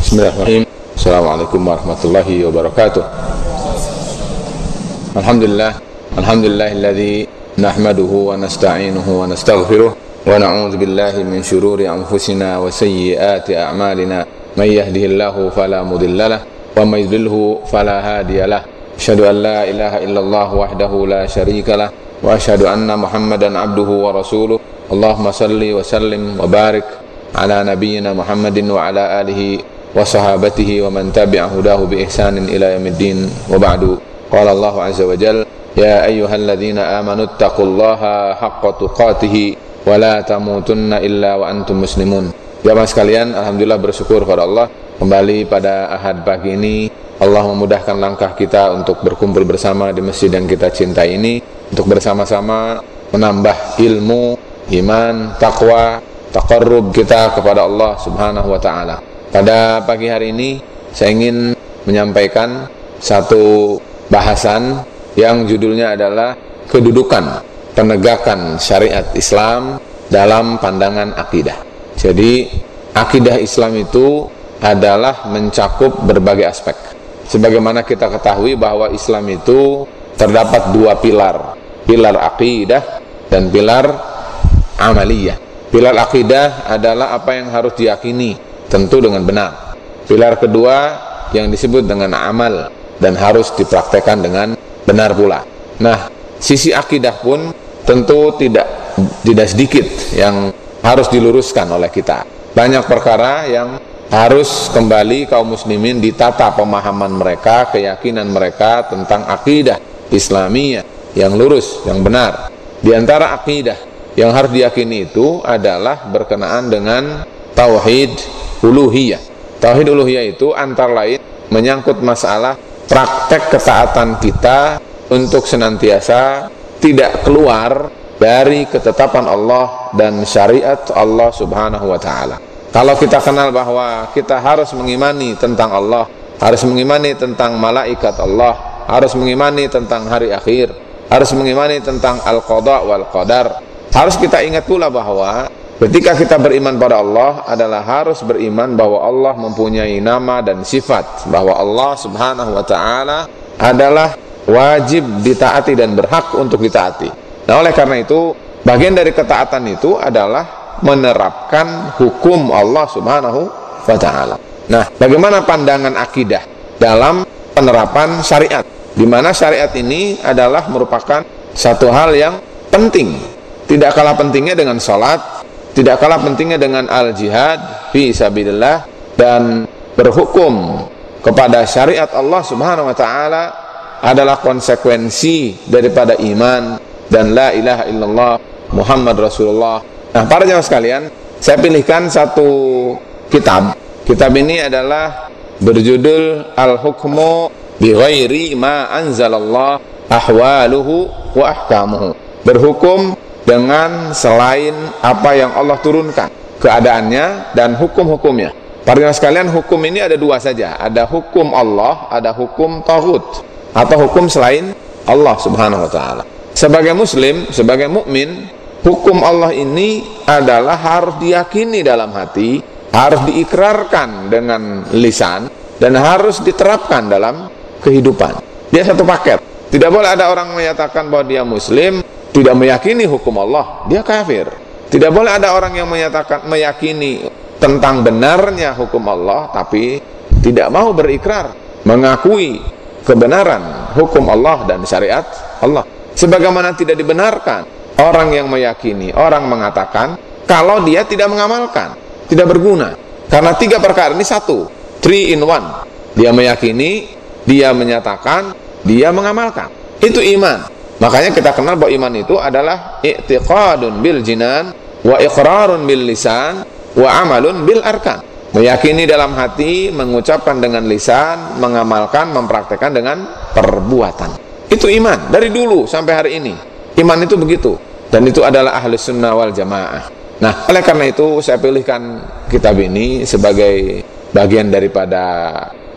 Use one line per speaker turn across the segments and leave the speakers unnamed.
بسم الله الرحمن الرحيم السلام عليكم ورحمة الله وبركاته الحمد لله الحمد لله الذي نحمده ونستعينه ونستغفره ونعوذ بالله من شرور أنفسنا وسيئات أعمالنا من يهده الله فلا مضل له ومن يضلله فلا هادي له أشهد أن لا إله إلا الله وحده لا شريك له وأشهد أن محمدا عبده ورسوله اللهم صل وسلم وبارك على نبينا محمد وعلى آله وصحابته ومن تبع هداه بإحسان إلى يوم الدين وبعد قال الله عز وجل يا أيها الذين آمنوا اتقوا الله حق تقاته ولا تموتن إلا وأنتم مسلمون Jamaah sekalian, Alhamdulillah bersyukur kepada Allah Kembali pada ahad pagi ini Allah memudahkan langkah kita untuk berkumpul bersama di masjid yang kita cintai ini Untuk bersama-sama menambah ilmu, iman, takwa, takarrub kita kepada Allah subhanahu wa ta'ala pada pagi hari ini saya ingin menyampaikan satu bahasan yang judulnya adalah kedudukan penegakan syariat Islam dalam pandangan akidah. Jadi akidah Islam itu adalah mencakup berbagai aspek. Sebagaimana kita ketahui bahwa Islam itu terdapat dua pilar, pilar akidah dan pilar amaliyah. Pilar akidah adalah apa yang harus diyakini tentu dengan benar. Pilar kedua yang disebut dengan amal dan harus dipraktekkan dengan benar pula. Nah, sisi akidah pun tentu tidak tidak sedikit yang harus diluruskan oleh kita. Banyak perkara yang harus kembali kaum muslimin ditata pemahaman mereka, keyakinan mereka tentang akidah Islamiyah yang lurus, yang benar. Di antara akidah yang harus diyakini itu adalah berkenaan dengan tauhid uluhiyah. Tauhid uluhiyah itu antara lain menyangkut masalah praktek ketaatan kita untuk senantiasa tidak keluar dari ketetapan Allah dan syariat Allah Subhanahu wa taala. Kalau kita kenal bahwa kita harus mengimani tentang Allah, harus mengimani tentang malaikat Allah, harus mengimani tentang hari akhir, harus mengimani tentang al-qada wal qadar, harus kita ingat pula bahwa Ketika kita beriman pada Allah adalah harus beriman bahwa Allah mempunyai nama dan sifat bahwa Allah Subhanahu wa taala adalah wajib ditaati dan berhak untuk ditaati. Nah, oleh karena itu, bagian dari ketaatan itu adalah menerapkan hukum Allah Subhanahu wa taala. Nah, bagaimana pandangan akidah dalam penerapan syariat? Di mana syariat ini adalah merupakan satu hal yang penting. Tidak kalah pentingnya dengan sholat, tidak kalah pentingnya dengan al-jihad fi sabilillah dan berhukum kepada syariat Allah Subhanahu wa taala adalah konsekuensi daripada iman dan la ilaha illallah Muhammad Rasulullah. Nah, para jemaah sekalian, saya pilihkan satu kitab. Kitab ini adalah berjudul Al-Hukmu bi ghairi ma anzalallah ahwaluhu wa ahkamuhu. Berhukum dengan selain apa yang Allah turunkan keadaannya dan hukum-hukumnya. Para sekalian hukum ini ada dua saja. Ada hukum Allah ada hukum tauhid atau hukum selain Allah subhanahu wa ta'ala. Sebagai muslim sebagai mukmin hukum Allah ini adalah harus diyakini dalam hati harus diikrarkan dengan lisan dan harus diterapkan dalam kehidupan. Dia satu paket. Tidak boleh ada orang menyatakan bahwa dia muslim tidak meyakini hukum Allah, dia kafir. Tidak boleh ada orang yang menyatakan meyakini tentang benarnya hukum Allah tapi tidak mau berikrar mengakui kebenaran hukum Allah dan syariat Allah. Sebagaimana tidak dibenarkan orang yang meyakini, orang mengatakan kalau dia tidak mengamalkan, tidak berguna. Karena tiga perkara ini satu, three in one. Dia meyakini, dia menyatakan, dia mengamalkan. Itu iman. Makanya kita kenal bahwa iman itu adalah i'tiqadun bil jinan wa iqrarun bil lisan wa amalun bil arkan. Meyakini dalam hati, mengucapkan dengan lisan, mengamalkan, mempraktekkan dengan perbuatan. Itu iman dari dulu sampai hari ini. Iman itu begitu dan itu adalah ahli sunnah wal jamaah. Nah, oleh karena itu saya pilihkan kitab ini sebagai bagian daripada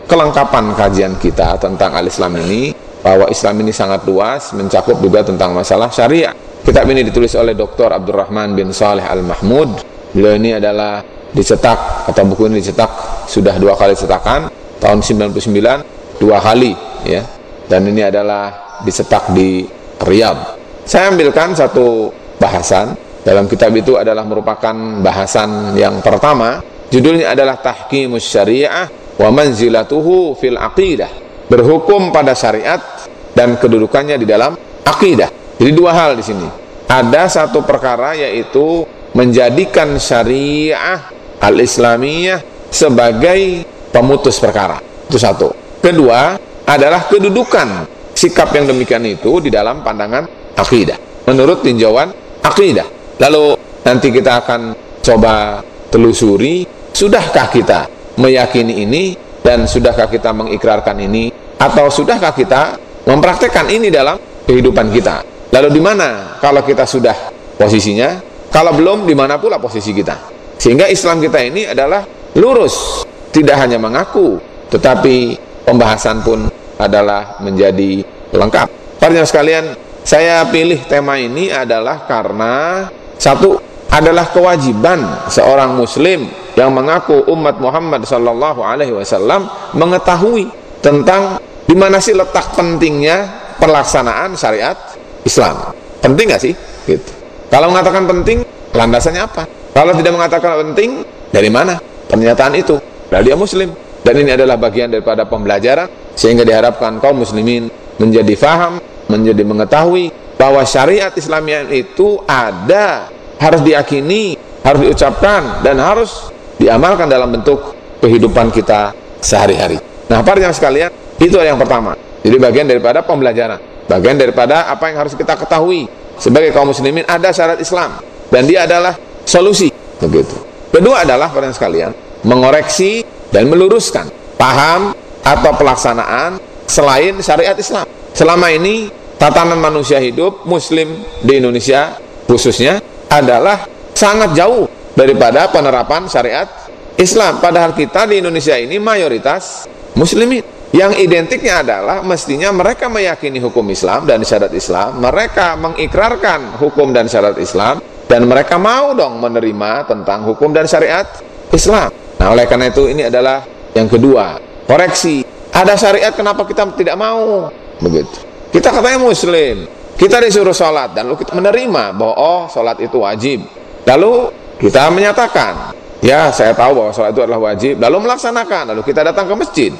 kelengkapan kajian kita tentang al-Islam ini bahwa Islam ini sangat luas mencakup juga tentang masalah syariah. Kitab ini ditulis oleh Dr. Abdurrahman bin Saleh Al-Mahmud Beliau ini adalah dicetak atau buku ini dicetak sudah dua kali cetakan tahun 99 dua kali ya dan ini adalah dicetak di Riyadh. Saya ambilkan satu bahasan dalam kitab itu adalah merupakan bahasan yang pertama judulnya adalah Tahkimus Syariah wa manzilatuhu fil aqidah berhukum pada syariat dan kedudukannya di dalam akidah. Jadi dua hal di sini. Ada satu perkara yaitu menjadikan syariah al-islamiyah sebagai pemutus perkara. Itu satu. Kedua adalah kedudukan sikap yang demikian itu di dalam pandangan akidah. Menurut tinjauan akidah. Lalu nanti kita akan coba telusuri, sudahkah kita meyakini ini dan sudahkah kita mengikrarkan ini atau sudahkah kita mempraktekkan ini dalam kehidupan kita. Lalu di mana kalau kita sudah posisinya? Kalau belum, di mana pula posisi kita? Sehingga Islam kita ini adalah lurus, tidak hanya mengaku, tetapi pembahasan pun adalah menjadi lengkap. Para sekalian, saya pilih tema ini adalah karena satu adalah kewajiban seorang muslim yang mengaku umat Muhammad sallallahu alaihi wasallam mengetahui tentang di mana sih letak pentingnya pelaksanaan syariat Islam. Penting nggak sih? Gitu. Kalau mengatakan penting, landasannya apa? Kalau tidak mengatakan penting, dari mana pernyataan itu? Dari dia Muslim. Dan ini adalah bagian daripada pembelajaran sehingga diharapkan kaum muslimin menjadi faham, menjadi mengetahui bahwa syariat Islamiyah itu ada, harus diyakini, harus diucapkan dan harus diamalkan dalam bentuk kehidupan kita sehari-hari. Nah, para yang sekalian, itu yang pertama. Jadi bagian daripada pembelajaran, bagian daripada apa yang harus kita ketahui sebagai kaum muslimin ada syarat Islam dan dia adalah solusi begitu. Kedua adalah pada sekalian mengoreksi dan meluruskan paham atau pelaksanaan selain syariat Islam. Selama ini tatanan manusia hidup muslim di Indonesia khususnya adalah sangat jauh daripada penerapan syariat Islam. Padahal kita di Indonesia ini mayoritas muslimin. Yang identiknya adalah mestinya mereka meyakini hukum Islam dan syarat Islam, mereka mengikrarkan hukum dan syarat Islam, dan mereka mau dong menerima tentang hukum dan syariat Islam. Nah, oleh karena itu ini adalah yang kedua, koreksi. Ada syariat kenapa kita tidak mau? Begitu. Kita katanya muslim, kita disuruh sholat dan lalu kita menerima bahwa oh sholat itu wajib. Lalu kita menyatakan, ya saya tahu bahwa sholat itu adalah wajib. Lalu melaksanakan, lalu kita datang ke masjid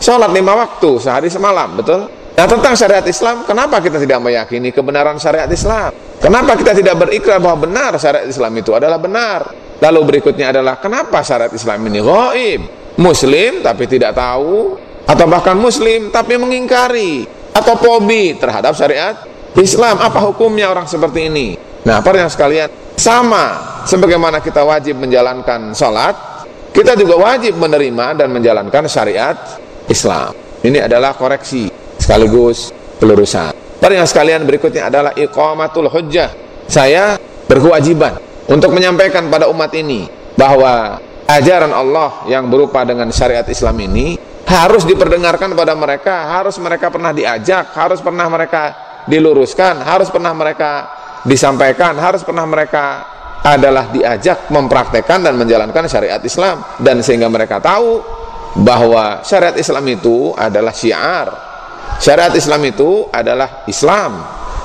Sholat lima waktu sehari semalam, betul? Nah tentang syariat Islam, kenapa kita tidak meyakini kebenaran syariat Islam? Kenapa kita tidak berikrar bahwa benar syariat Islam itu adalah benar? Lalu berikutnya adalah kenapa syariat Islam ini goib? Muslim tapi tidak tahu, atau bahkan Muslim tapi mengingkari, atau pobi terhadap syariat Islam. Apa hukumnya orang seperti ini? Nah, para yang sekalian, sama sebagaimana kita wajib menjalankan sholat, kita juga wajib menerima dan menjalankan syariat Islam. Ini adalah koreksi sekaligus pelurusan. Para yang sekalian berikutnya adalah iqamatul hujjah. Saya berkewajiban untuk menyampaikan pada umat ini bahwa ajaran Allah yang berupa dengan syariat Islam ini harus diperdengarkan pada mereka, harus mereka pernah diajak, harus pernah mereka diluruskan, harus pernah mereka disampaikan, harus pernah mereka adalah diajak mempraktekkan dan menjalankan syariat Islam dan sehingga mereka tahu bahwa syariat Islam itu adalah syiar. Syariat Islam itu adalah Islam.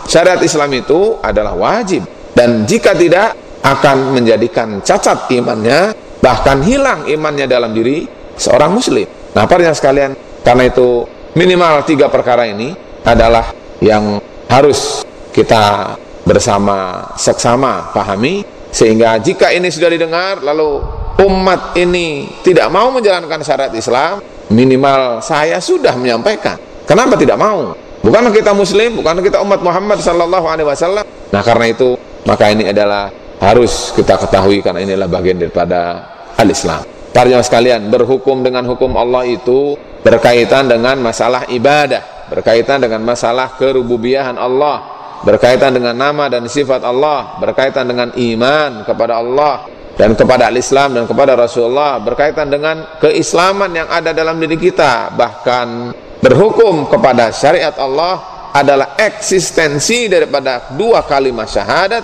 Syariat Islam itu adalah wajib dan jika tidak akan menjadikan cacat imannya bahkan hilang imannya dalam diri seorang muslim. Nah, para yang sekalian, karena itu minimal tiga perkara ini adalah yang harus kita bersama seksama pahami sehingga jika ini sudah didengar lalu umat ini tidak mau menjalankan syariat Islam, minimal saya sudah menyampaikan. Kenapa tidak mau? Bukan kita muslim, bukan kita umat Muhammad sallallahu alaihi wasallam. Nah, karena itu maka ini adalah harus kita ketahui karena inilah bagian daripada al-Islam. Para sekalian, berhukum dengan hukum Allah itu berkaitan dengan masalah ibadah, berkaitan dengan masalah kerububiahan Allah, berkaitan dengan nama dan sifat Allah, berkaitan dengan iman kepada Allah, dan kepada al-Islam dan kepada Rasulullah berkaitan dengan keislaman yang ada dalam diri kita bahkan berhukum kepada syariat Allah adalah eksistensi daripada dua kalimat syahadat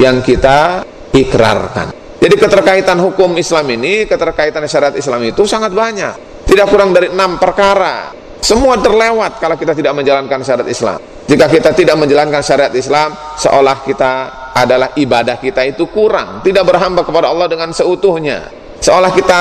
yang kita ikrarkan Jadi keterkaitan hukum Islam ini, keterkaitan syariat Islam itu sangat banyak. Tidak kurang dari enam perkara. Semua terlewat kalau kita tidak menjalankan syariat Islam. Jika kita tidak menjalankan syariat Islam, seolah kita adalah ibadah kita itu kurang, tidak berhamba kepada Allah dengan seutuhnya. Seolah kita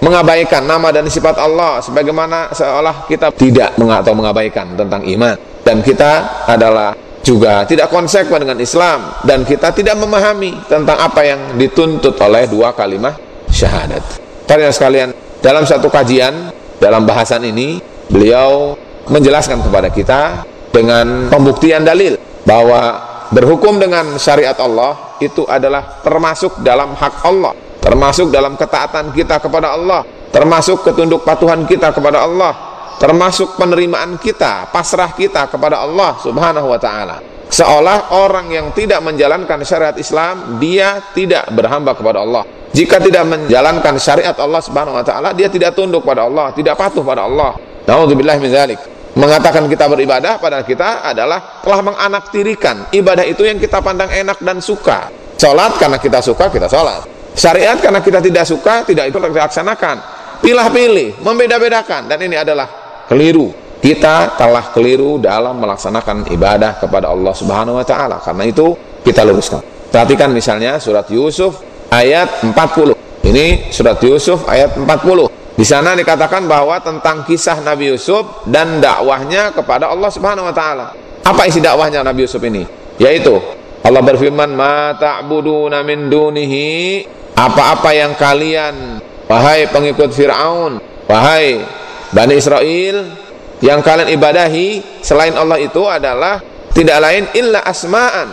mengabaikan nama dan sifat Allah sebagaimana seolah kita tidak atau mengabaikan tentang iman dan kita adalah juga tidak konsekuen dengan Islam dan kita tidak memahami tentang apa yang dituntut oleh dua kalimat syahadat. Para sekalian, dalam satu kajian dalam bahasan ini beliau menjelaskan kepada kita dengan pembuktian dalil bahwa berhukum dengan syariat Allah itu adalah termasuk dalam hak Allah, termasuk dalam ketaatan kita kepada Allah, termasuk ketunduk patuhan kita kepada Allah termasuk penerimaan kita, pasrah kita kepada Allah Subhanahu wa taala. Seolah orang yang tidak menjalankan syariat Islam, dia tidak berhamba kepada Allah. Jika tidak menjalankan syariat Allah Subhanahu wa taala, dia tidak tunduk pada Allah, tidak patuh pada Allah. Mengatakan kita beribadah pada kita adalah telah menganaktirikan ibadah itu yang kita pandang enak dan suka. Salat karena kita suka, kita salat. Syariat karena kita tidak suka, tidak itu kita laksanakan. Pilah-pilih, membeda-bedakan dan ini adalah keliru kita telah keliru dalam melaksanakan ibadah kepada Allah Subhanahu wa taala. Karena itu kita luruskan. Perhatikan misalnya surat Yusuf ayat 40. Ini surat Yusuf ayat 40. Di sana dikatakan bahwa tentang kisah Nabi Yusuf dan dakwahnya kepada Allah Subhanahu wa taala. Apa isi dakwahnya Nabi Yusuf ini? Yaitu Allah berfirman, "Ma ta'buduna min dunihi" Apa-apa yang kalian wahai pengikut Firaun, wahai Bani Israel yang kalian ibadahi selain Allah itu adalah tidak lain illa asma'an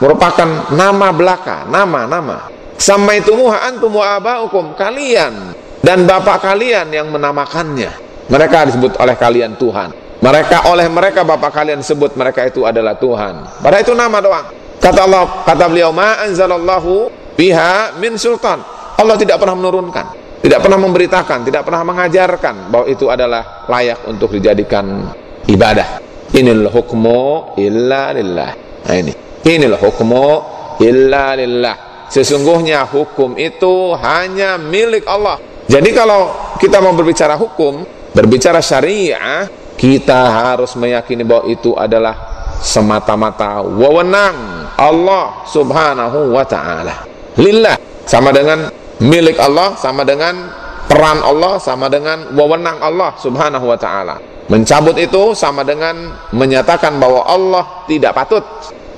merupakan nama belaka nama-nama samaitumuha antum wa abaukum kalian dan bapak kalian yang menamakannya mereka disebut oleh kalian Tuhan mereka oleh mereka bapak kalian sebut mereka itu adalah Tuhan pada itu nama doang kata Allah kata beliau ma anzalallahu biha min sultan Allah tidak pernah menurunkan tidak pernah memberitakan, tidak pernah mengajarkan bahwa itu adalah layak untuk dijadikan ibadah. Inilah hukmu illa lillah. Nah ini. Inilah hukmu illa lillah. Sesungguhnya hukum itu hanya milik Allah. Jadi kalau kita mau berbicara hukum, berbicara syariah, kita harus meyakini bahwa itu adalah semata-mata wewenang Allah Subhanahu wa taala. Lillah sama dengan milik Allah sama dengan peran Allah sama dengan wewenang Allah Subhanahu wa taala. Mencabut itu sama dengan menyatakan bahwa Allah tidak patut.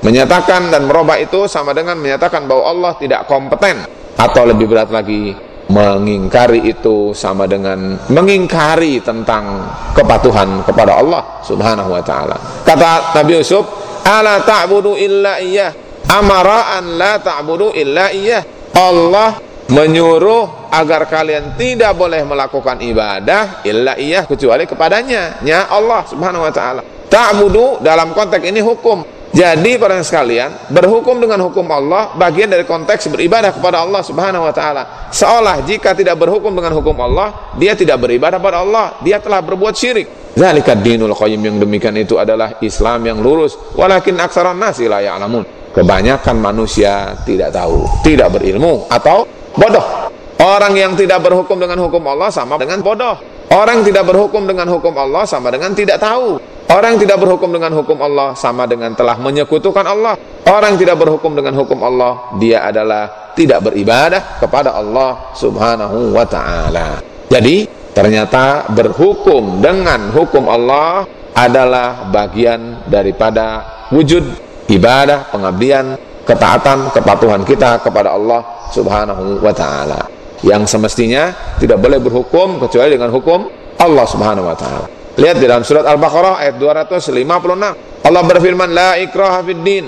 Menyatakan dan merubah itu sama dengan menyatakan bahwa Allah tidak kompeten atau lebih berat lagi mengingkari itu sama dengan mengingkari tentang kepatuhan kepada Allah Subhanahu wa taala. Kata Nabi Yusuf, "Ala ta'budu illa iyyah." Amara an la ta'budu illa iyyah. Allah menyuruh agar kalian tidak boleh melakukan ibadah illa iya kecuali kepadanya nya Allah Subhanahu wa taala. Ta'budu dalam konteks ini hukum. Jadi para sekalian, berhukum dengan hukum Allah bagian dari konteks beribadah kepada Allah Subhanahu wa taala. Seolah jika tidak berhukum dengan hukum Allah, dia tidak beribadah kepada Allah, dia telah berbuat syirik. Zalika dinul qayyim yang demikian itu adalah Islam yang lurus, walakin aksaran nasi la ya'lamun. Kebanyakan manusia tidak tahu, tidak berilmu atau bodoh. Orang yang tidak berhukum dengan hukum Allah sama dengan bodoh. Orang tidak berhukum dengan hukum Allah sama dengan tidak tahu. Orang tidak berhukum dengan hukum Allah sama dengan telah menyekutukan Allah. Orang tidak berhukum dengan hukum Allah, dia adalah tidak beribadah kepada Allah Subhanahu wa taala. Jadi, ternyata berhukum dengan hukum Allah adalah bagian daripada wujud ibadah, pengabdian, ketaatan, kepatuhan kita kepada Allah subhanahu wa ta'ala yang semestinya tidak boleh berhukum kecuali dengan hukum Allah subhanahu wa ta'ala lihat di dalam surat Al-Baqarah ayat 256 Allah berfirman la ikraha fid din.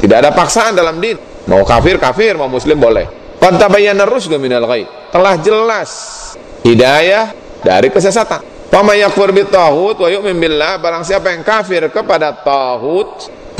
Tidak ada paksaan dalam din. Mau kafir kafir mau muslim boleh. Qad tabayyana rusdu minal ghaib. Telah jelas hidayah dari kesesatan. Pama yakfur bit tahut wa yu'min billah. Barang siapa yang kafir kepada tahut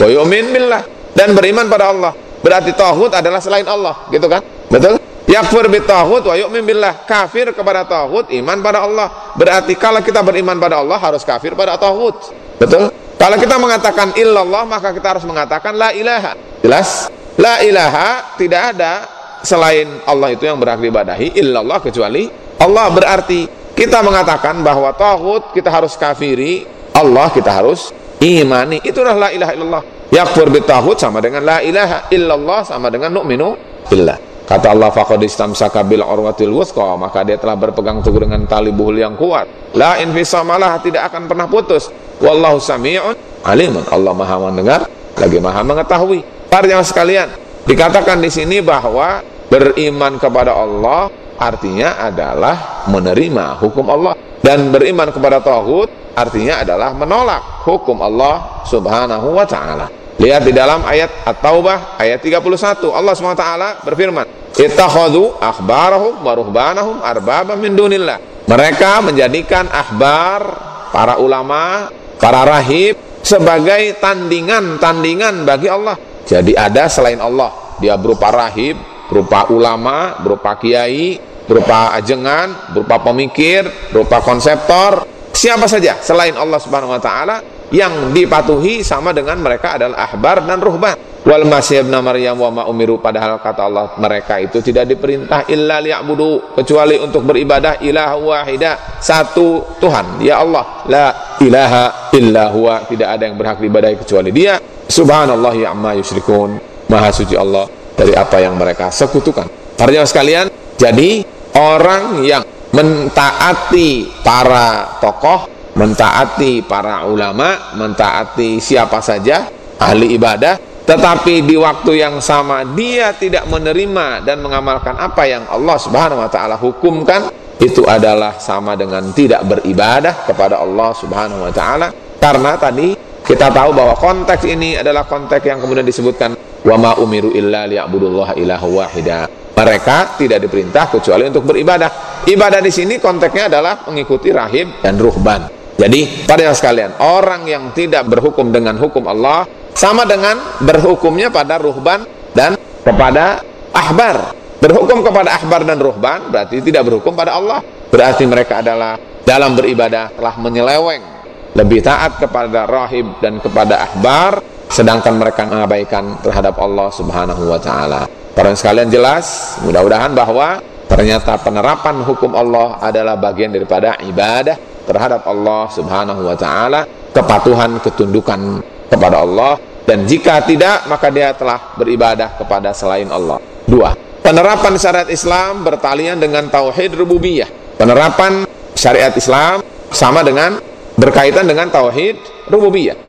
wa yu'min billah. Dan beriman pada Allah. Berarti tahut adalah selain Allah. Gitu kan? Betul? Yakfur bitahut wa yu'min billah. Kafir kepada tauhid, iman pada Allah. Berarti kalau kita beriman pada Allah harus kafir pada tauhid. Betul? Kalau kita mengatakan illallah maka kita harus mengatakan la ilaha. Jelas? La ilaha tidak ada selain Allah itu yang berhak diibadahi illallah kecuali Allah berarti kita mengatakan bahwa tauhid kita harus kafiri Allah kita harus imani itulah la ilaha illallah yakfur bitahud sama dengan la ilaha illallah sama dengan nu'minu billah kata Allah faqad istamsaka bil urwatil wuthqa maka dia telah berpegang teguh dengan tali buhul yang kuat. La infisamalah tidak akan pernah putus. Wallahu sami'un alimun Allah maha mendengar lagi maha mengetahui. Para jamaah sekalian dikatakan di sini bahwa beriman kepada Allah artinya adalah menerima hukum Allah. Dan beriman kepada tauhid artinya adalah menolak hukum Allah Subhanahu wa taala. Lihat di dalam ayat At-Taubah ayat 31 Allah SWT berfirman, "Ittakhadhu akhbarahum wa ruhbanahum arbaba min dunillah." Mereka menjadikan ahbar para ulama, para rahib sebagai tandingan-tandingan bagi Allah. Jadi ada selain Allah, dia berupa rahib, berupa ulama, berupa kiai, berupa ajengan, berupa pemikir, berupa konseptor, siapa saja selain Allah Subhanahu wa taala yang dipatuhi sama dengan mereka adalah ahbar dan ruhban wal masih ibn maryam wa ma umiru. Padahal kata Allah mereka itu tidak diperintah illa liya'budu kecuali untuk beribadah ilah wahida satu Tuhan ya Allah. La ilaha illa huwa tidak ada yang berhak diibadahi kecuali dia. Subhanallah ya amma yusyrikun. Maha suci Allah dari apa yang mereka sekutukan. Para sekalian jadi orang yang mentaati para tokoh mentaati para ulama, mentaati siapa saja ahli ibadah, tetapi di waktu yang sama dia tidak menerima dan mengamalkan apa yang Allah Subhanahu wa taala hukumkan, itu adalah sama dengan tidak beribadah kepada Allah Subhanahu wa taala karena tadi kita tahu bahwa konteks ini adalah konteks yang kemudian disebutkan wa ma umiru illa liya'budullaha ilahu wahida. Mereka tidak diperintah kecuali untuk beribadah. Ibadah di sini konteksnya adalah mengikuti rahib dan ruhban. Jadi pada sekalian, orang yang tidak berhukum dengan hukum Allah sama dengan berhukumnya pada ruhban dan kepada ahbar. Berhukum kepada ahbar dan ruhban berarti tidak berhukum pada Allah. Berarti mereka adalah dalam beribadah telah menyeleweng lebih taat kepada rahib dan kepada ahbar sedangkan mereka mengabaikan terhadap Allah Subhanahu wa taala. Para sekalian jelas, mudah-mudahan bahwa ternyata penerapan hukum Allah adalah bagian daripada ibadah terhadap Allah Subhanahu wa taala, kepatuhan, ketundukan kepada Allah dan jika tidak maka dia telah beribadah kepada selain Allah. Dua, penerapan syariat Islam bertalian dengan tauhid rububiyah. Penerapan syariat Islam sama dengan berkaitan dengan tauhid rububiyah.